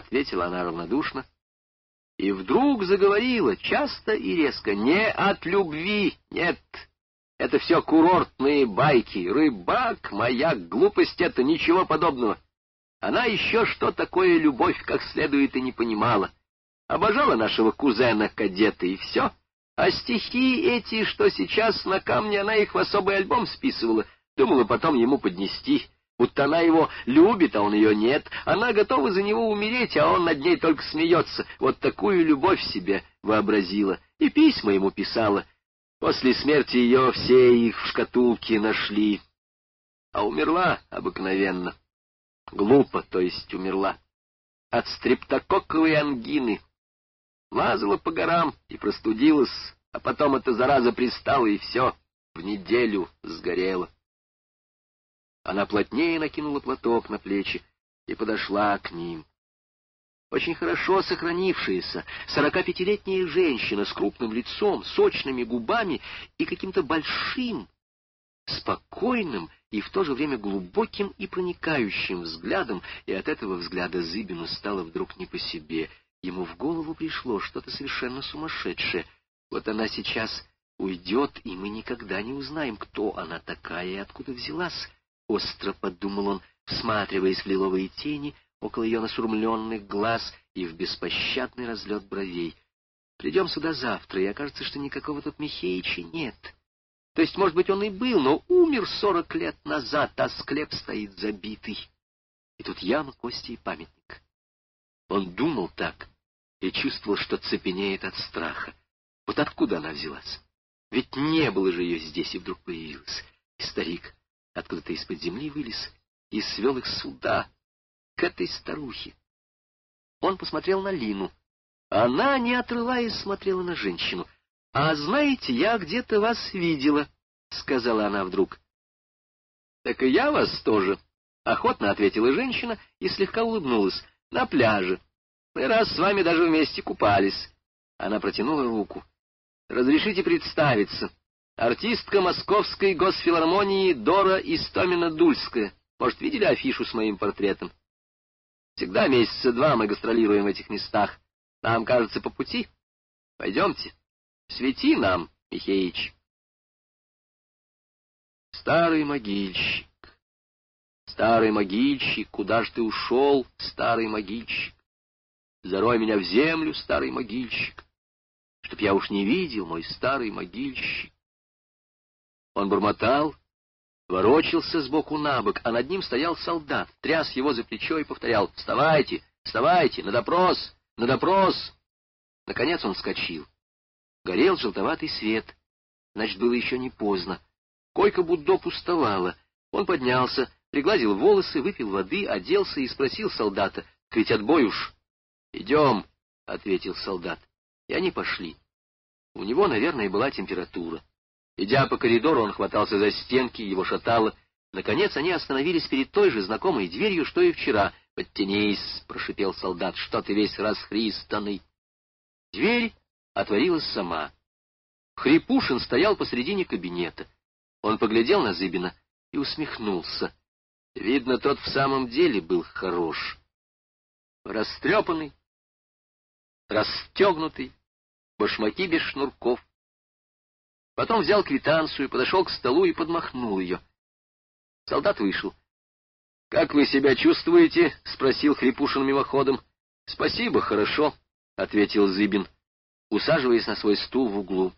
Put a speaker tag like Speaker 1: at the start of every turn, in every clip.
Speaker 1: ответила она равнодушно. И вдруг заговорила часто и резко. Не от любви, нет. Это все курортные байки. Рыбак, моя глупость — это ничего подобного. Она еще что такое любовь как следует и не понимала. Обожала нашего кузена-кадета, и все. А стихи эти, что сейчас на камне, она их в особый альбом списывала. Думала потом ему поднести будто она его любит, а он ее нет. Она готова за него умереть, а он над ней только смеется. Вот такую любовь себе вообразила. И письма ему писала. После смерти ее все их в шкатулке нашли. А умерла обыкновенно. Глупо, то есть умерла. От стрептококковой ангины. Лазала по горам и простудилась, а потом эта зараза пристала, и все, в неделю сгорела. Она плотнее накинула платок на плечи и подошла к ним. Очень хорошо сохранившаяся сорокапятилетняя женщина с крупным лицом, сочными губами и каким-то большим, спокойным и в то же время глубоким и проникающим взглядом, и от этого взгляда Зыбину стало вдруг не по себе. Ему в голову пришло что-то совершенно сумасшедшее. Вот она сейчас уйдет, и мы никогда не узнаем, кто она такая и откуда взялась. Остро подумал он, всматриваясь в лиловые тени около ее насурмленных глаз и в беспощадный разлет бровей. Придем сюда завтра, и окажется, что никакого тут Михеича нет. То есть, может быть, он и был, но умер сорок лет назад, а склеп стоит забитый. И тут яма, кости и памятник. Он думал так и чувствовал, что цепенеет от страха. Вот откуда она взялась? Ведь не было же ее здесь, и вдруг появилась. И старик откуда-то из-под земли вылез и свел их сюда, к этой старухе. Он посмотрел на Лину. Она, не отрываясь, смотрела на женщину. — А знаете, я где-то вас видела, — сказала она вдруг. — Так и я вас тоже, — охотно ответила женщина и слегка улыбнулась. — На пляже. Мы раз с вами даже вместе купались. Она протянула руку. — Разрешите представиться. Артистка Московской госфилармонии Дора Истомина-Дульская. Может, видели афишу с моим портретом? Всегда месяца два мы гастролируем в этих местах. Нам кажется по пути. Пойдемте. Свети нам, Михеич. Старый могильщик. Старый могильщик, куда ж ты ушел, старый могильщик? Зарой меня в землю, старый могильщик, чтоб я уж не видел, мой старый могильщик. Он бормотал, ворочался сбоку на бок, а над ним стоял солдат, тряс его за плечо и повторял «Вставайте! Вставайте! На допрос! На допрос!» Наконец он вскочил. Горел желтоватый свет. Значит, было еще не поздно. Койка Буддо пустовала. Он поднялся, пригладил волосы, выпил воды, оделся и спросил солдата, «Ведь отбой уж!» «Идем!» — ответил солдат. И они пошли. У него, наверное, была температура. Идя по коридору, он хватался за стенки, его шатало. Наконец они остановились перед той же знакомой дверью, что и вчера. «Подтянись!» — прошипел солдат. «Что ты весь расхристанный?» Дверь отворилась сама. Хрипушин стоял посредине кабинета. Он поглядел на Зыбина и усмехнулся. Видно, тот в самом деле был хорош. Растрепанный, расстегнутый, башмаки без шнурков, Потом взял квитанцию, подошел к столу и подмахнул ее. Солдат вышел. — Как вы себя чувствуете? — спросил Хрипушин мимоходом. — Спасибо, хорошо, — ответил Зыбин, усаживаясь на свой стул в углу.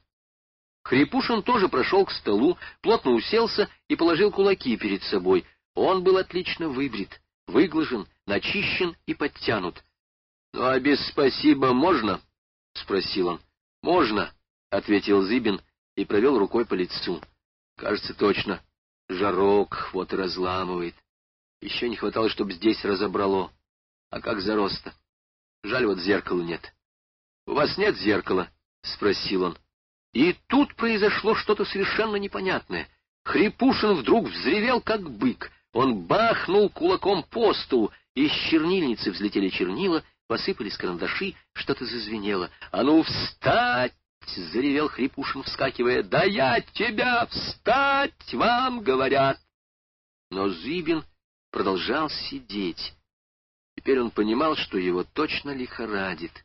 Speaker 1: Хрипушин тоже прошел к столу, плотно уселся и положил кулаки перед собой. Он был отлично выбрит, выглажен, начищен и подтянут. — Ну а без спасибо можно? — спросил он. — Можно, — ответил Зыбин и провел рукой по лицу. Кажется, точно. Жарок вот и разламывает. Еще не хватало, чтобы здесь разобрало. А как зарос-то? Жаль, вот зеркала нет. — У вас нет зеркала? — спросил он. И тут произошло что-то совершенно непонятное. Хрипушин вдруг взревел, как бык. Он бахнул кулаком по столу, из чернильницы взлетели чернила, посыпались карандаши, что-то зазвенело. «А ну, встать!» — заревел Хрипушин, вскакивая. — Да я тебя встать вам говорят! Но Зыбин продолжал сидеть. Теперь он понимал, что его точно лихорадит.